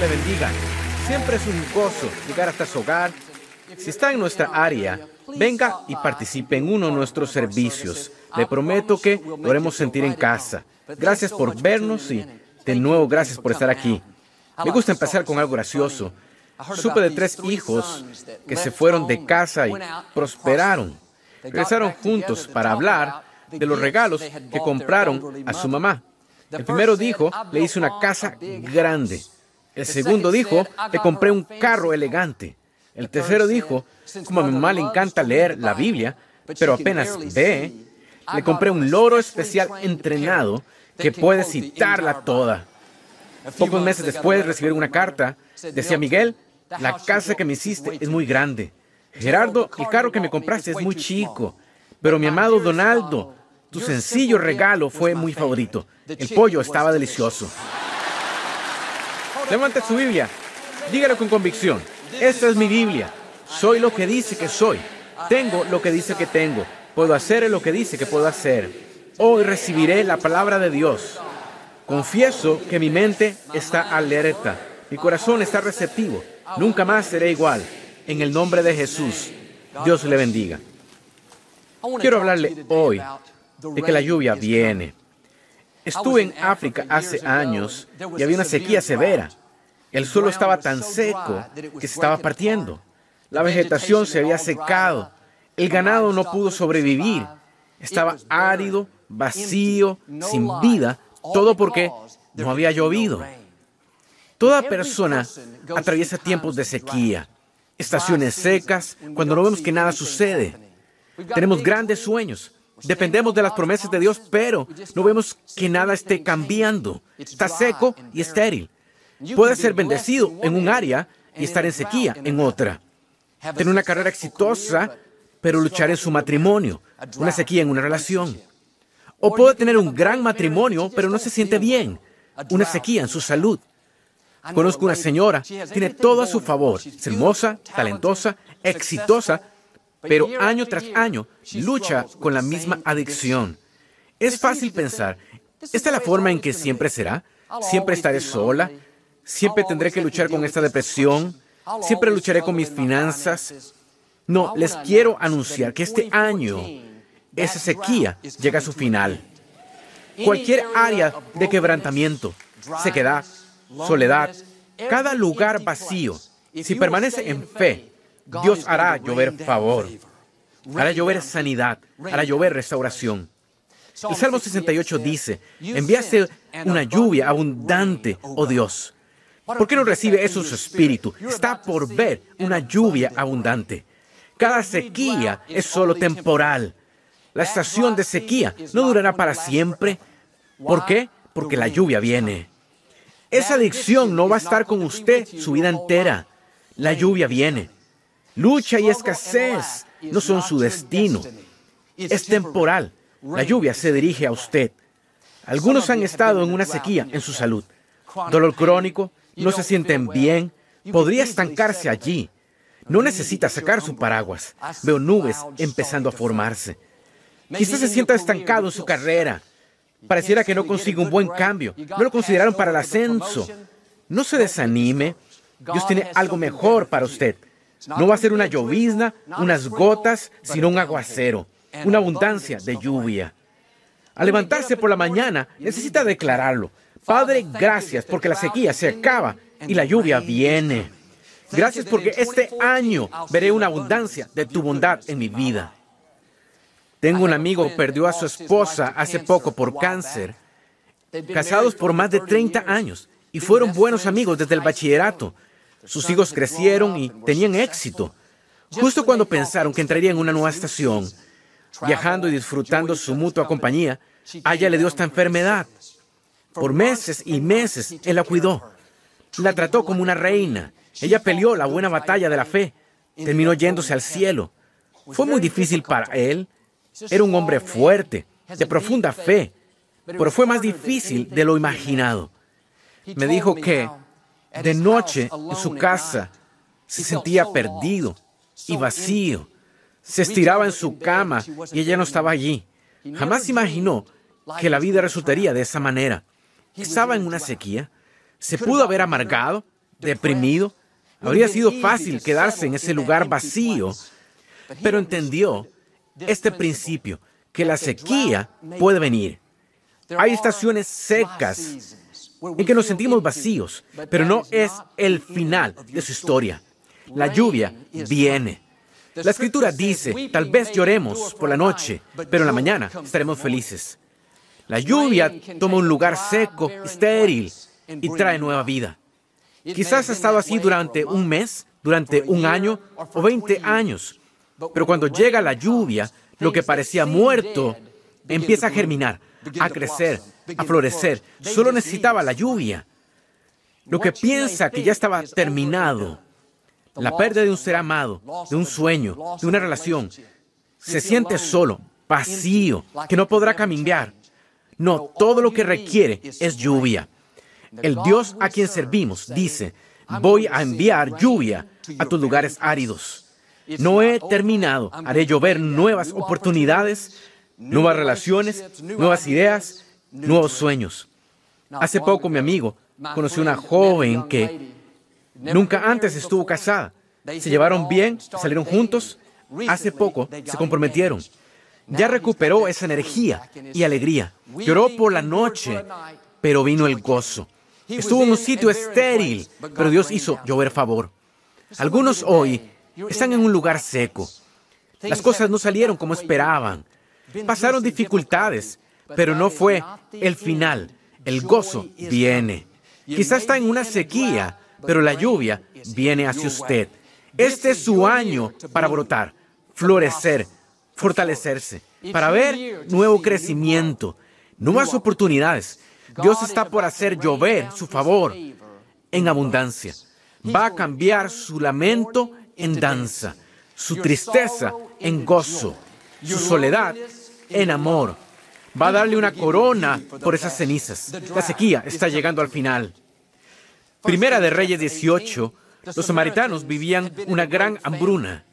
le bendiga. Siempre es un gozo llegar hasta su hogar. Si está en nuestra área, venga y participe en uno de nuestros servicios. Le prometo que lo haremos sentir en casa. Gracias por vernos y de nuevo gracias por estar aquí. Me gusta empezar con algo gracioso. Supe de tres hijos que se fueron de casa y prosperaron. Regresaron juntos para hablar de los regalos que compraron a su mamá. El primero dijo, le hice una casa grande. El segundo dijo, le compré un carro elegante. El tercero dijo, como a mi mamá le encanta leer la Biblia, pero apenas ve, le compré un loro especial entrenado que puede citarla toda. Pocos meses después recibieron una carta. Decía, Miguel, la casa que me hiciste es muy grande. Gerardo, el carro que me compraste es muy chico. Pero mi amado Donaldo, tu sencillo regalo fue muy favorito. El pollo estaba delicioso. Levante su Biblia. Dígalo con convicción. Esta es mi Biblia. Soy lo que dice que soy. Tengo lo que dice que tengo. Puedo hacer lo que dice que puedo hacer. Hoy recibiré la palabra de Dios. Confieso que mi mente está alerta. Mi corazón está receptivo. Nunca más seré igual. En el nombre de Jesús. Dios le bendiga. Quiero hablarle hoy de que la lluvia viene. Estuve en África hace años y había una sequía severa. El suelo estaba tan seco que se estaba partiendo. La vegetación se había secado. El ganado no pudo sobrevivir. Estaba árido, vacío, sin vida, todo porque no había llovido. Toda persona atraviesa tiempos de sequía, estaciones secas, cuando no vemos que nada sucede. Tenemos grandes sueños, Dependemos de las promesas de Dios, pero no vemos que nada esté cambiando. Está seco y estéril. Puede ser bendecido en un área y estar en sequía en otra. Tener una carrera exitosa, pero luchar en su matrimonio. Una sequía en una relación. O puede tener un gran matrimonio, pero no se siente bien. Una sequía en su salud. Conozco una señora, tiene todo a su favor. Es hermosa, talentosa, exitosa, pero año tras año lucha con la misma adicción. Es fácil pensar, ¿esta es la forma en que siempre será? ¿Siempre estaré sola? ¿Siempre tendré que luchar con esta depresión? ¿Siempre lucharé con mis finanzas? No, les quiero anunciar que este año esa sequía llega a su final. Cualquier área de quebrantamiento, sequedad, soledad, cada lugar vacío, si permanece en fe, Dios hará llover favor, hará llover sanidad, hará llover restauración. El Salmo 68 dice, enviaste una lluvia abundante, oh Dios. ¿Por qué no recibe eso su espíritu? Está por ver una lluvia abundante. Cada sequía es solo temporal. La estación de sequía no durará para siempre. ¿Por qué? Porque la lluvia viene. Esa adicción no va a estar con usted su vida entera. La lluvia viene. Lucha y escasez no son su destino. Es temporal. La lluvia se dirige a usted. Algunos han estado en una sequía en su salud. Dolor crónico, no se sienten bien. Podría estancarse allí. No necesita sacar su paraguas. Veo nubes empezando a formarse. Quizás se sienta estancado en su carrera. Pareciera que no consigue un buen cambio. No lo consideraron para el ascenso. No se desanime. Dios tiene algo mejor para usted. No va a ser una llovizna, unas gotas, sino un aguacero, una abundancia de lluvia. Al levantarse por la mañana, necesita declararlo. Padre, gracias porque la sequía se acaba y la lluvia viene. Gracias porque este año veré una abundancia de tu bondad en mi vida. Tengo un amigo que perdió a su esposa hace poco por cáncer, casados por más de 30 años y fueron buenos amigos desde el bachillerato. Sus hijos crecieron y tenían éxito. Justo cuando pensaron que entrarían en una nueva estación, viajando y disfrutando su mutua compañía, ella le dio esta enfermedad. Por meses y meses él la cuidó. La trató como una reina. Ella peleó la buena batalla de la fe. Terminó yéndose al cielo. Fue muy difícil para él. Era un hombre fuerte, de profunda fe, pero fue más difícil de lo imaginado. Me dijo que de noche en su casa se sentía perdido y vacío. Se estiraba en su cama y ella no estaba allí. Jamás imaginó que la vida resultaría de esa manera. Estaba en una sequía. Se pudo haber amargado, deprimido. Habría sido fácil quedarse en ese lugar vacío, pero entendió este principio, que la sequía puede venir. Hay estaciones secas en que nos sentimos vacíos, pero no es el final de su historia. La lluvia viene. La escritura dice, tal vez lloremos por la noche, pero en la mañana estaremos felices. La lluvia toma un lugar seco, estéril, y trae nueva vida. Quizás ha estado así durante un mes, durante un año o 20 años, pero cuando llega la lluvia, lo que parecía muerto empieza a germinar, a crecer, a florecer. Solo necesitaba la lluvia. Lo que piensa que ya estaba terminado, la pérdida de un ser amado, de un sueño, de una relación, se siente solo, vacío, que no podrá cambiar. No, todo lo que requiere es lluvia. El Dios a quien servimos dice, voy a enviar lluvia a tus lugares áridos. No he terminado. Haré llover nuevas oportunidades, nuevas relaciones, nuevas ideas, nuevos sueños. Hace poco mi amigo conoció una joven que nunca antes estuvo casada. Se llevaron bien, salieron juntos. Hace poco se comprometieron. Ya recuperó esa energía y alegría. Lloró por la noche, pero vino el gozo. Estuvo en un sitio estéril, pero Dios hizo llover favor. Algunos hoy están en un lugar seco. Las cosas no salieron como esperaban. Pasaron dificultades, pero no fue el final. El gozo viene. Quizás está en una sequía, pero la lluvia viene hacia usted. Este es su año para brotar, florecer, fortalecerse, para ver nuevo crecimiento, nuevas oportunidades. Dios está por hacer llover su favor en abundancia. Va a cambiar su lamento en danza, su tristeza en gozo, su soledad en amor. Va a darle una corona por esas cenizas. La sequía está llegando al final. Primera de Reyes 18, los samaritanos vivían una gran hambruna.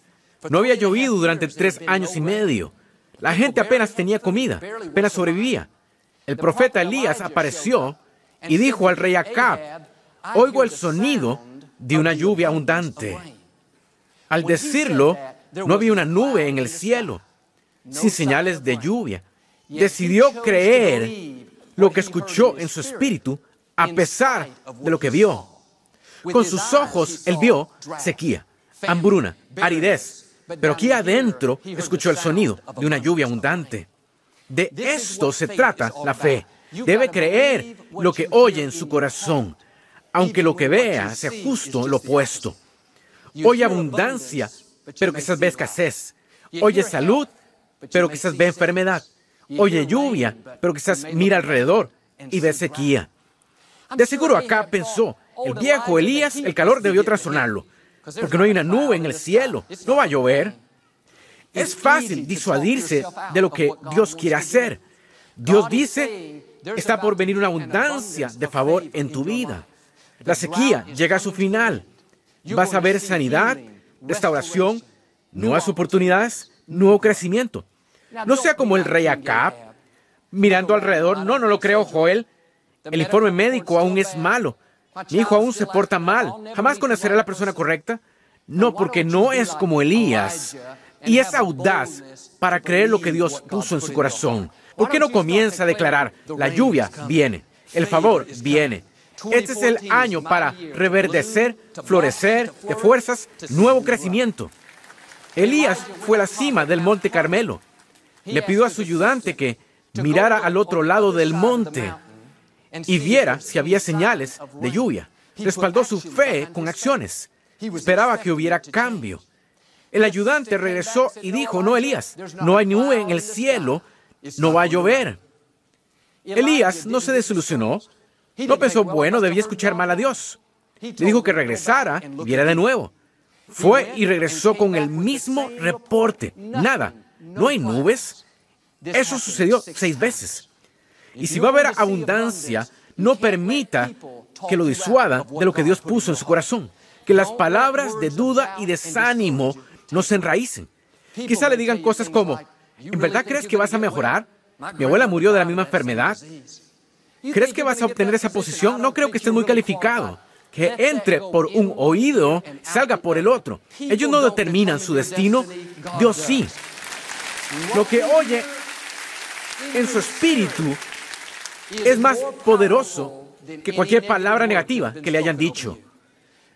No había llovido durante tres años y medio. La gente apenas tenía comida, apenas sobrevivía. El profeta Elías apareció y dijo al rey Acab, oigo el sonido de una lluvia abundante. Al decirlo, no había una nube en el cielo, sin señales de lluvia. Decidió creer lo que escuchó en su espíritu a pesar de lo que vio. Con sus ojos él vio sequía, hambruna, aridez, pero aquí adentro escuchó el sonido de una lluvia abundante. De esto se trata la fe. Debe creer lo que oye en su corazón, aunque lo que vea sea justo lo opuesto. Oye abundancia, pero quizás ve escasez. Oye salud, pero quizás ve enfermedad. Oye lluvia, pero quizás mira alrededor y ve sequía. De seguro acá pensó, el viejo Elías, el calor debió trastornarlo, porque no hay una nube en el cielo, no va a llover. Es fácil disuadirse de lo que Dios quiere hacer. Dios dice, está por venir una abundancia de favor en tu vida. La sequía llega a su final vas a ver sanidad, restauración, nuevas oportunidades, nuevo crecimiento. No sea como el rey Acab, mirando alrededor. No, no lo creo, Joel. El informe médico aún es malo. Mi hijo aún se porta mal. ¿Jamás conocerá a la persona correcta? No, porque no es como Elías. Y es audaz para creer lo que Dios puso en su corazón. ¿Por qué no comienza a declarar, la lluvia viene, el favor viene, este es el año para reverdecer, florecer de fuerzas, nuevo crecimiento. Elías fue a la cima del monte Carmelo. Le pidió a su ayudante que mirara al otro lado del monte y viera si había señales de lluvia. Respaldó su fe con acciones. Esperaba que hubiera cambio. El ayudante regresó y dijo, no, Elías, no hay nube en el cielo, no va a llover. Elías no se desilusionó, no pensó, bueno, debía escuchar mal a Dios. Le dijo que regresara y viera de nuevo. Fue y regresó con el mismo reporte. Nada, no hay nubes. Eso sucedió seis veces. Y si va a haber abundancia, no permita que lo disuada de lo que Dios puso en su corazón. Que las palabras de duda y desánimo no se enraícen. Quizá le digan cosas como, ¿en verdad crees que vas a mejorar? Mi abuela murió de la misma enfermedad. ¿Crees que vas a obtener esa posición? No creo que estés muy calificado. que entre por un oído, salga por el otro. Ellos no determinan su destino, Dios sí. Lo que oye en su espíritu es más poderoso que cualquier palabra negativa que le hayan dicho.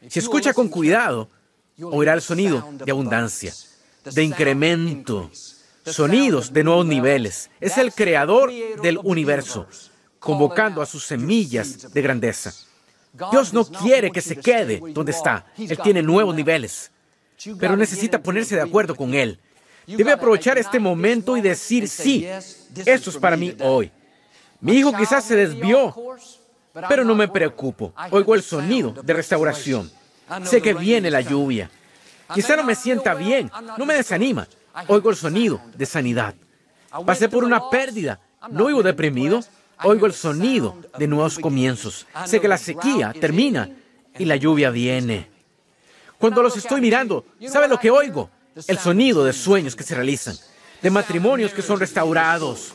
Si escucha con cuidado, oirá el sonido de abundancia, de incremento, sonidos de nuevos niveles. Es el creador del universo, convocando a sus semillas de grandeza. Dios no quiere que se quede donde está. Él tiene nuevos niveles, pero necesita ponerse de acuerdo con Él. Debe aprovechar este momento y decir, sí, esto es para mí hoy. Mi hijo quizás se desvió, pero no me preocupo. Oigo el sonido de restauración. Sé que viene la lluvia. Quizá no me sienta bien, no me desanima. Oigo el sonido de sanidad. Pasé por una pérdida. No vivo deprimido. Oigo el sonido de nuevos comienzos. Sé que la sequía termina y la lluvia viene. Cuando los estoy mirando, ¿sabe lo que oigo? El sonido de sueños que se realizan, de matrimonios que son restaurados,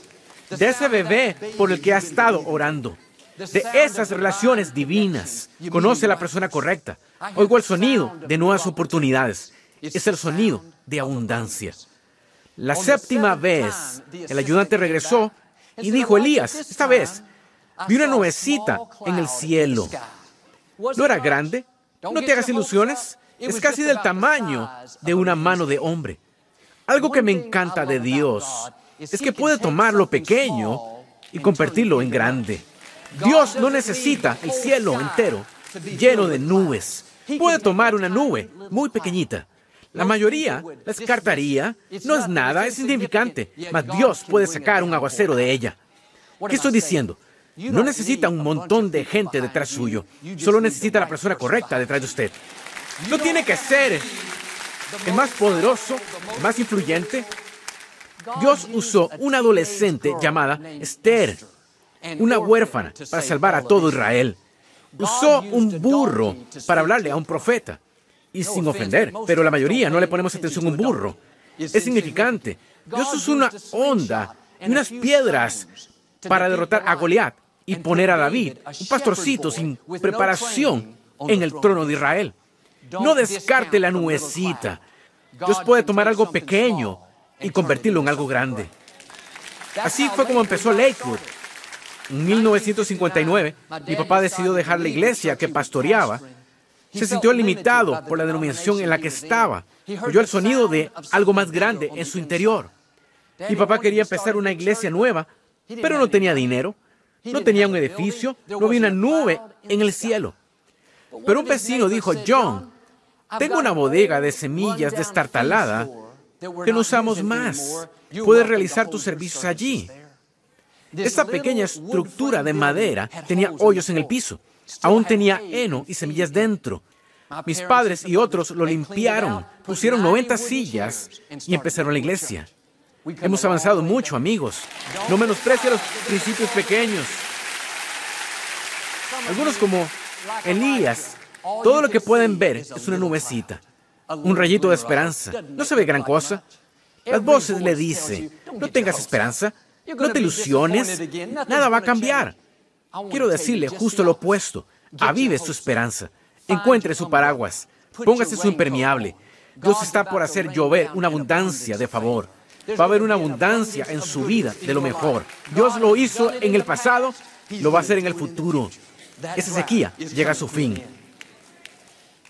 de ese bebé por el que ha estado orando, de esas relaciones divinas. Conoce a la persona correcta. Oigo el sonido de nuevas oportunidades. Es el sonido de abundancia. La séptima vez, el ayudante regresó y dijo, Elías, esta vez vi una nubecita en el cielo. ¿No era grande? No te hagas ilusiones. Es casi del tamaño de una mano de hombre. Algo que me encanta de Dios es que puede tomar lo pequeño y convertirlo en grande. Dios no necesita el cielo entero lleno de nubes. Puede tomar una nube muy pequeñita. La mayoría la descartaría. No es nada, es insignificante. Mas Dios puede sacar un aguacero de ella. ¿Qué estoy diciendo? No necesita un montón de gente detrás suyo. Solo necesita la persona correcta detrás de usted. No tiene que ser el más poderoso, el más influyente. Dios usó una adolescente llamada Esther, una huérfana, para salvar a todo Israel. Usó un burro para hablarle a un profeta. Y sin ofender, pero la mayoría no le ponemos atención a un burro. Es significante. Dios usó una onda y unas piedras para derrotar a Goliat y poner a David, un pastorcito sin preparación, en el trono de Israel. No descarte la nuecita. Dios puede tomar algo pequeño y convertirlo en algo grande. Así fue como empezó Lakewood. En 1959, mi papá decidió dejar la iglesia que pastoreaba. Se sintió limitado por la denominación en la que estaba. Oyó el sonido de algo más grande en su interior. Mi papá quería empezar una iglesia nueva, pero no tenía dinero, no tenía un edificio, no había una nube en el cielo. Pero un vecino dijo, John, tengo una bodega de semillas destartalada que no usamos más. Puedes realizar tus servicios allí. Esta pequeña estructura de madera tenía hoyos en el piso. Aún tenía heno y semillas dentro. Mis padres y otros lo limpiaron, pusieron 90 sillas y empezaron la iglesia. Hemos avanzado mucho, amigos. No menosprecia los principios pequeños. Algunos como Elías, todo lo que pueden ver es una nubecita, un rayito de esperanza. No se ve gran cosa. Las voces le dicen, no tengas esperanza, no te ilusiones, nada va a cambiar. Quiero decirle justo lo opuesto. Avive su esperanza. Encuentre su paraguas. Póngase su impermeable. Dios está por hacer llover una abundancia de favor. Va a haber una abundancia en su vida de lo mejor. Dios lo hizo en el pasado, lo va a hacer en el futuro. Esa sequía llega a su fin.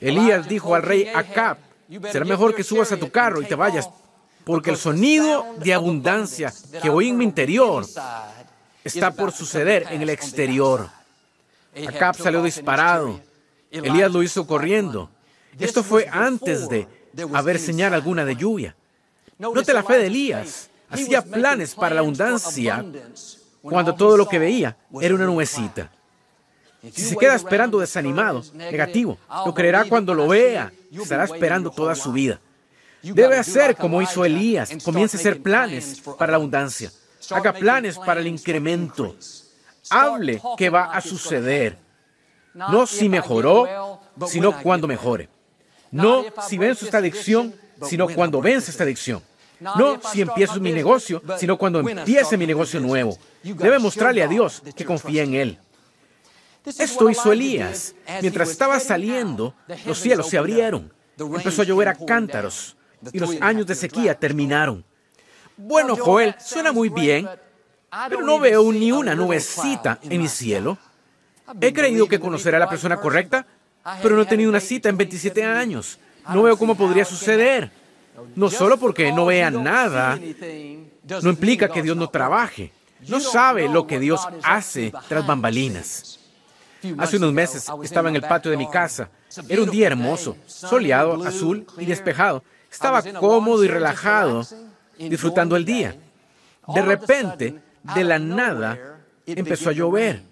Elías dijo al rey Acab, será mejor que subas a tu carro y te vayas, porque el sonido de abundancia que oí en mi interior está por suceder en el exterior. Acab salió disparado. Elías lo hizo corriendo. Esto fue antes de haber señal alguna de lluvia. Note la fe de Elías. Hacía planes para la abundancia cuando todo lo que veía era una nubecita. Si se queda esperando desanimado, negativo, lo creerá cuando lo vea. Estará esperando toda su vida. Debe hacer como hizo Elías. Comience a hacer planes para la abundancia. Haga planes para el incremento. Hable qué va a suceder. No si mejoró, sino cuando mejore. No si vence esta adicción, sino cuando vence esta adicción. No si empiezo mi negocio, sino cuando empiece mi negocio nuevo. Debe mostrarle a Dios que confía en Él. Esto hizo Elías. Mientras estaba saliendo, los cielos se abrieron. Empezó a llover a cántaros y los años de sequía terminaron. Bueno, Joel, suena muy bien, pero no veo ni una nubecita en mi cielo. He creído que conocerá a la persona correcta, pero no he tenido una cita en 27 años. No veo cómo podría suceder. No solo porque no vea nada, no implica que Dios no trabaje. No sabe lo que Dios hace tras bambalinas. Hace unos meses estaba en el patio de mi casa. Era un día hermoso, soleado, azul y despejado. Estaba cómodo y relajado, disfrutando el día. De repente, de la nada, empezó a llover.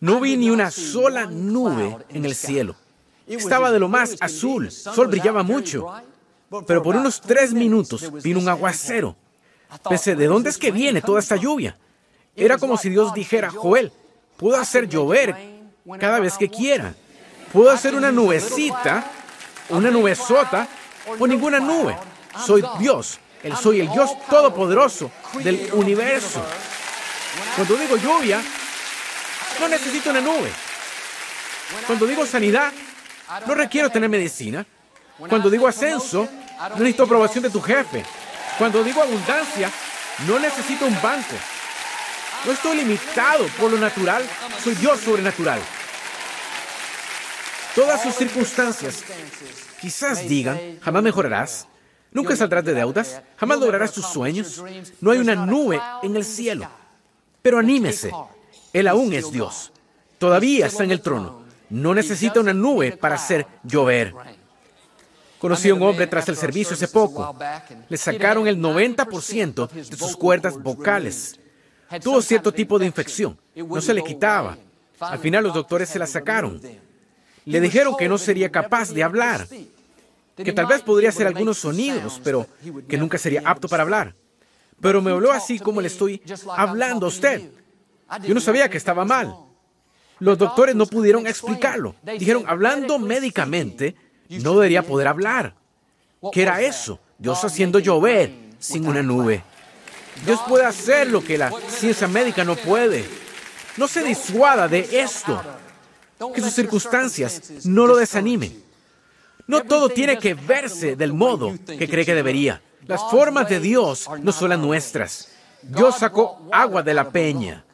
No vi ni una sola nube en el cielo. Estaba de lo más azul, sol brillaba mucho. Pero por unos tres minutos vino un aguacero. Pensé, ¿de dónde es que viene toda esta lluvia? Era como si Dios dijera, Joel, puedo hacer llover cada vez que quiera. Puedo hacer una nubecita, una nubesota o ninguna nube. Soy Dios, el soy el Dios todopoderoso del universo. Cuando digo lluvia, no necesito una nube. Cuando digo sanidad, no requiero tener medicina. Cuando digo ascenso, no necesito aprobación de tu jefe. Cuando digo abundancia, no necesito un banco. No estoy limitado por lo natural, soy Dios sobrenatural. Todas sus circunstancias quizás digan, jamás mejorarás, nunca saldrás de deudas, jamás lograrás tus sueños, no hay una nube en el cielo. Pero anímese, Él aún es Dios, todavía está en el trono, no necesita una nube para hacer llover. Conocí a un hombre tras el servicio hace poco. Le sacaron el 90% de sus cuerdas vocales. Tuvo cierto tipo de infección. No se le quitaba. Al final los doctores se la sacaron. Le dijeron que no sería capaz de hablar, que tal vez podría hacer algunos sonidos, pero que nunca sería apto para hablar. Pero me habló así como le estoy hablando a usted. Yo no sabía que estaba mal. Los doctores no pudieron explicarlo. Dijeron, hablando médicamente, no debería poder hablar. ¿Qué era eso? Dios haciendo llover sin una nube. Dios puede hacer lo que la ciencia médica no puede. No se disuada de esto. Que sus circunstancias no lo desanimen. No todo tiene que verse del modo que cree que debería. Las formas de Dios no son las nuestras. Dios sacó agua de la peña.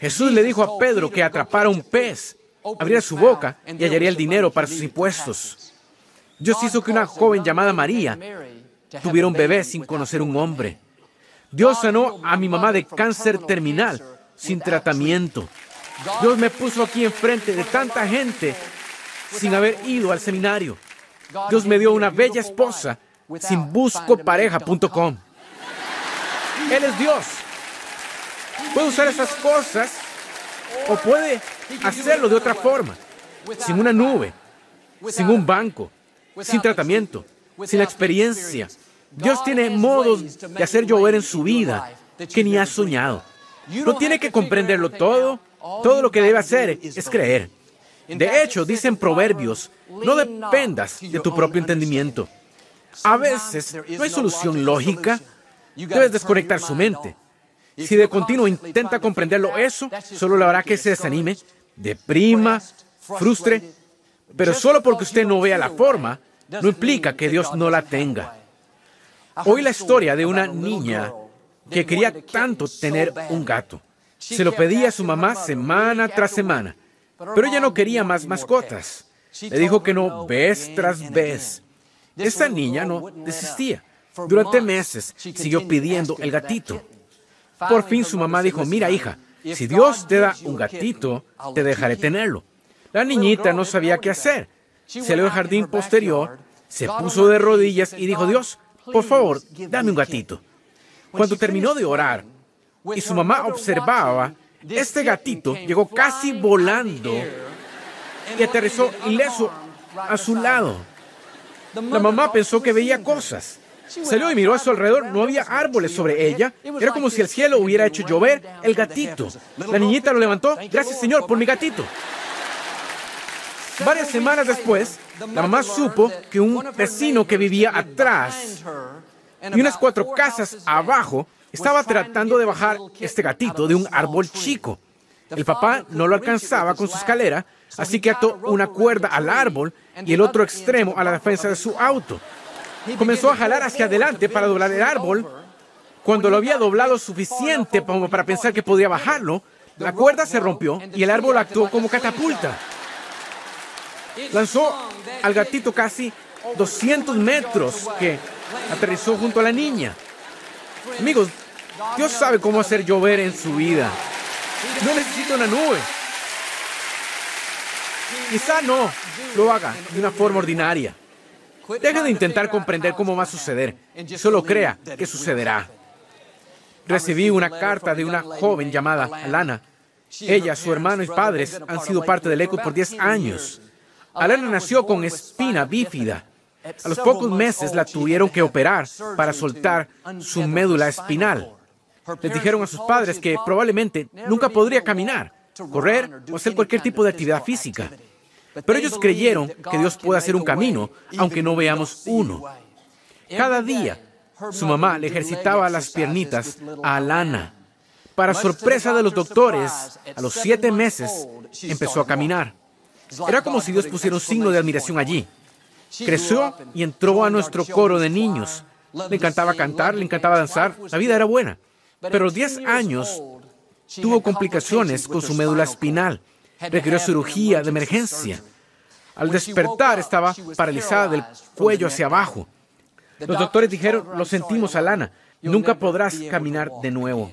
Jesús le dijo a Pedro que atrapara un pez, abriera su boca y hallaría el dinero para sus impuestos. Dios hizo que una joven llamada María tuviera un bebé sin conocer un hombre. Dios sanó a mi mamá de cáncer terminal sin tratamiento. Dios me puso aquí enfrente de tanta gente sin haber ido al seminario. Dios me dio una bella esposa sin buscopareja.com. Él es Dios. Puede usar esas cosas o puede hacerlo de otra forma, sin una nube, sin un banco, sin tratamiento, sin experiencia. Dios tiene modos de hacer llover en su vida que ni ha soñado. No tiene que comprenderlo todo. Todo lo que debe hacer es creer. De hecho, dicen proverbios, no dependas de tu propio entendimiento. A veces no hay solución lógica. Debes desconectar su mente. Si de continuo intenta comprenderlo, eso solo le hará que se desanime, deprima, frustre. Pero solo porque usted no vea la forma, no implica que Dios no la tenga. Hoy la historia de una niña que quería tanto tener un gato. Se lo pedía a su mamá semana tras semana, pero ella no quería más mascotas. Le dijo que no vez tras vez. Esta niña no desistía. Durante meses siguió pidiendo el gatito. Por fin su mamá dijo, mira hija, si Dios te da un gatito, te dejaré tenerlo. La niñita no sabía qué hacer. Salió al jardín posterior, se puso de rodillas y dijo, Dios, por favor, dame un gatito. Cuando terminó de orar y su mamá observaba, este gatito llegó casi volando y aterrizó ileso a su lado. La mamá pensó que veía cosas. Salió y miró a su alrededor. No había árboles sobre ella. Era como si el cielo hubiera hecho llover el gatito. La niñita lo levantó. Gracias, Señor, por mi gatito. Varias semanas después, la mamá supo que un vecino que vivía atrás y unas cuatro casas abajo estaba tratando de bajar este gatito de un árbol chico. El papá no lo alcanzaba con su escalera, así que ató una cuerda al árbol y el otro extremo a la defensa de su auto. Comenzó a jalar hacia adelante para doblar el árbol. Cuando lo había doblado suficiente como para pensar que podía bajarlo, la cuerda se rompió y el árbol actuó como catapulta. Lanzó al gatito casi 200 metros que aterrizó junto a la niña. Amigos, Dios sabe cómo hacer llover en su vida. No necesita una nube. Quizá no lo haga de una forma ordinaria. Deje de intentar comprender cómo va a suceder. Solo crea que sucederá. Recibí una carta de una joven llamada Alana. Ella, su hermano y padres han sido parte del ECO por 10 años. Alana nació con espina bífida. A los pocos meses la tuvieron que operar para soltar su médula espinal. Les dijeron a sus padres que probablemente nunca podría caminar, correr o hacer cualquier tipo de actividad física. Pero ellos creyeron que Dios puede hacer un camino, aunque no veamos uno. Cada día, su mamá le ejercitaba las piernitas a Alana. Para sorpresa de los doctores, a los siete meses empezó a caminar. Era como si Dios pusiera un signo de admiración allí. Creció y entró a nuestro coro de niños. Le encantaba cantar, le encantaba danzar, la vida era buena. Pero a los 10 años tuvo complicaciones con su médula espinal. Requirió cirugía de emergencia. Al despertar estaba paralizada del cuello hacia abajo. Los doctores dijeron, lo sentimos, Alana, nunca podrás caminar de nuevo.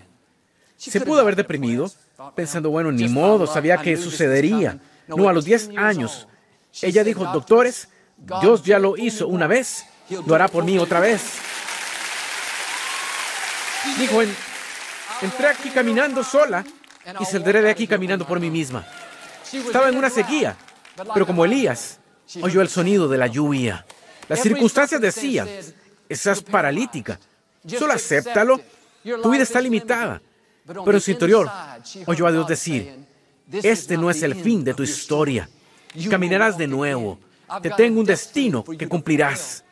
Se pudo haber deprimido, pensando, bueno, ni modo, sabía que sucedería. No, a los 10 años, ella dijo, doctores, Dios ya lo hizo una vez, lo hará por mí otra vez. Dijo, entré aquí caminando sola y saldré de aquí caminando por mí misma. Estaba en una sequía, pero como Elías, oyó el sonido de la lluvia. Las circunstancias decían, estás paralítica, solo acéptalo, tu vida está limitada. Pero en su interior oyó a Dios decir, este no es el fin de tu historia. Caminarás de nuevo. Te tengo un destino que cumplirás.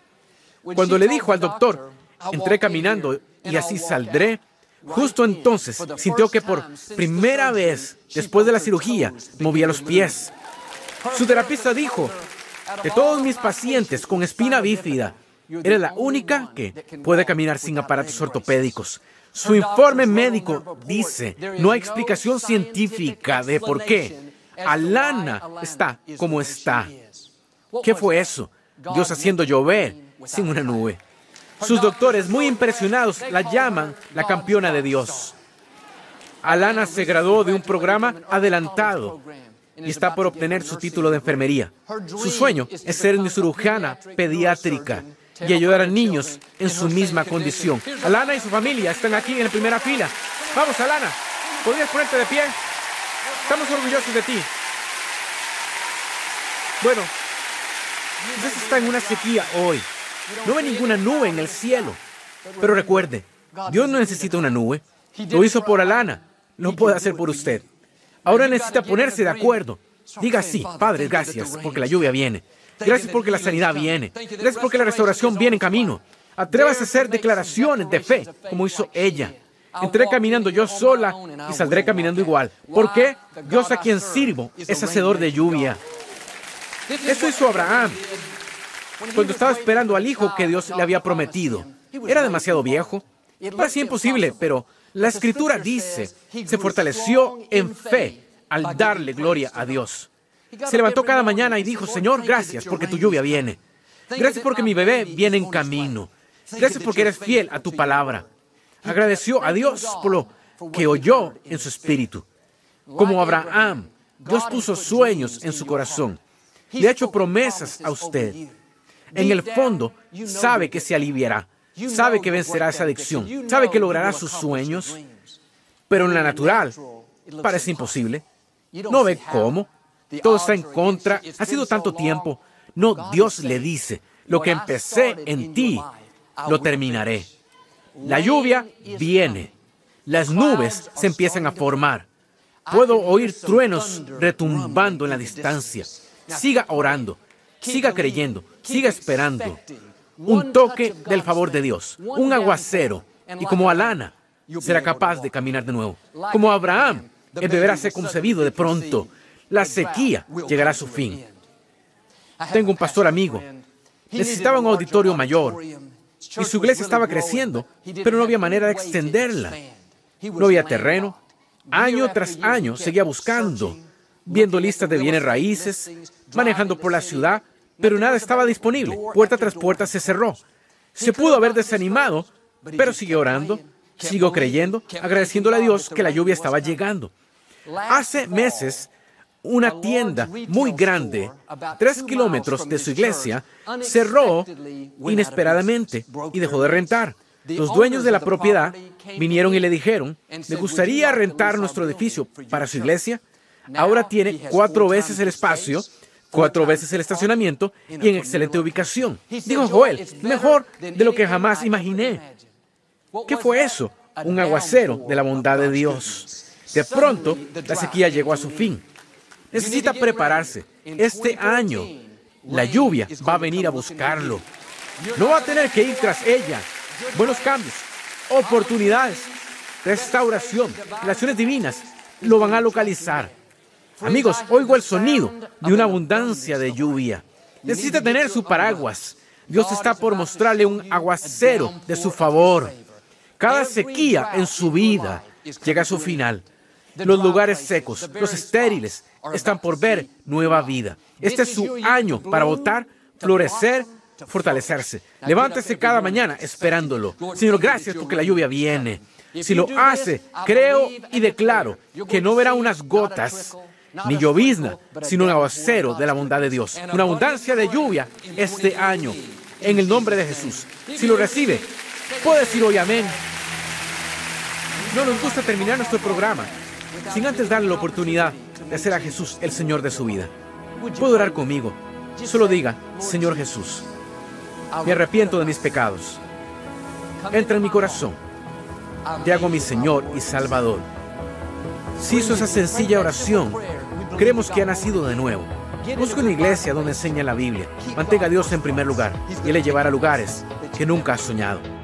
Cuando le dijo al doctor, entré caminando y así saldré, justo entonces sintió que por primera vez después de la cirugía movía los pies. Su terapista dijo, de todos mis pacientes con espina bífida, era la única que puede caminar sin aparatos ortopédicos. Su informe médico dice, no hay explicación científica de por qué Alana está como está. ¿Qué fue eso? Dios haciendo llover sin una nube. Sus doctores, muy impresionados, la llaman la campeona de Dios. Alana se graduó de un programa adelantado y está por obtener su título de enfermería. Su sueño es ser una cirujana pediátrica y ayudar a niños en su misma condición. Alana y su familia están aquí en la primera fila. Vamos, Alana, ¿podrías ponerte de pie? Estamos orgullosos de ti. Bueno, Dios está en una sequía hoy. No ve ninguna nube en el cielo. Pero recuerde, Dios no necesita una nube. Lo hizo por Alana. Lo puede hacer por usted. Ahora necesita ponerse de acuerdo. Diga sí, Padre, gracias, porque la lluvia viene. Gracias porque la sanidad viene. Gracias porque la restauración viene en camino. Atrévase a hacer declaraciones de fe, como hizo ella. Entré caminando yo sola y saldré caminando igual. ¿Por qué? Dios a quien sirvo es hacedor de lluvia. Eso hizo Abraham cuando estaba esperando al hijo que Dios le había prometido. Era demasiado viejo. Parecía imposible, pero la escritura dice, se fortaleció en fe al darle gloria a Dios. Se levantó cada mañana y dijo, Señor, gracias porque tu lluvia viene. Gracias porque mi bebé viene en camino. Gracias porque eres fiel a tu palabra. Agradeció a Dios por lo que oyó en su espíritu. Como Abraham, Dios puso sueños en su corazón. Le ha hecho promesas a usted. En el fondo, sabe que se aliviará. Sabe que vencerá esa adicción. Sabe que logrará sus sueños. Pero en la natural, parece imposible. No ve cómo. Todo está en contra. Ha sido tanto tiempo. No, Dios le dice, lo que empecé en ti, lo terminaré. La lluvia viene. Las nubes se empiezan a formar. Puedo oír truenos retumbando en la distancia. Siga orando, siga creyendo, siga esperando. Un toque del favor de Dios, un aguacero. Y como Alana, será capaz de caminar de nuevo. Como Abraham, El bebé ser concebido de pronto. La sequía llegará a su fin. Tengo un pastor amigo. Necesitaba un auditorio mayor. Y su iglesia estaba creciendo, pero no había manera de extenderla. No había terreno. Año tras año seguía buscando, viendo listas de bienes raíces, manejando por la ciudad, pero nada estaba disponible. Puerta tras puerta se cerró. Se pudo haber desanimado, pero siguió orando, siguió creyendo, agradeciéndole a Dios que la lluvia estaba llegando. Hace meses, una tienda muy grande, tres kilómetros de su iglesia, cerró inesperadamente y dejó de rentar. Los dueños de la propiedad vinieron y le dijeron, me gustaría rentar nuestro edificio para su iglesia. Ahora tiene cuatro veces el espacio, cuatro veces el estacionamiento y en excelente ubicación. Dijo Joel, mejor de lo que jamás imaginé. ¿Qué fue eso? Un aguacero de la bondad de Dios. De pronto, la sequía llegó a su fin. Necesita prepararse. Este año, la lluvia va a venir a buscarlo. No va a tener que ir tras ella. Buenos cambios, oportunidades, restauración, relaciones divinas lo van a localizar. Amigos, oigo el sonido de una abundancia de lluvia. Necesita tener su paraguas. Dios está por mostrarle un aguacero de su favor. Cada sequía en su vida llega a su final. Los lugares secos, los estériles, están por ver nueva vida. Este es su año para votar, florecer, fortalecerse. Levántese cada mañana esperándolo. Señor, gracias porque la lluvia viene. Si lo hace, creo y declaro que no verá unas gotas ni llovizna, sino un aguacero de la bondad de Dios. Una abundancia de lluvia este año, en el nombre de Jesús. Si lo recibe, puede decir hoy amén. No nos gusta terminar nuestro programa sin antes darle la oportunidad de hacer a Jesús el Señor de su vida. Puede orar conmigo. Solo diga, Señor Jesús, me arrepiento de mis pecados. Entra en mi corazón. Te hago mi Señor y Salvador. Si hizo esa sencilla oración, creemos que ha nacido de nuevo. Busque una iglesia donde enseña la Biblia. Mantenga a Dios en primer lugar y le llevará a lugares que nunca has soñado.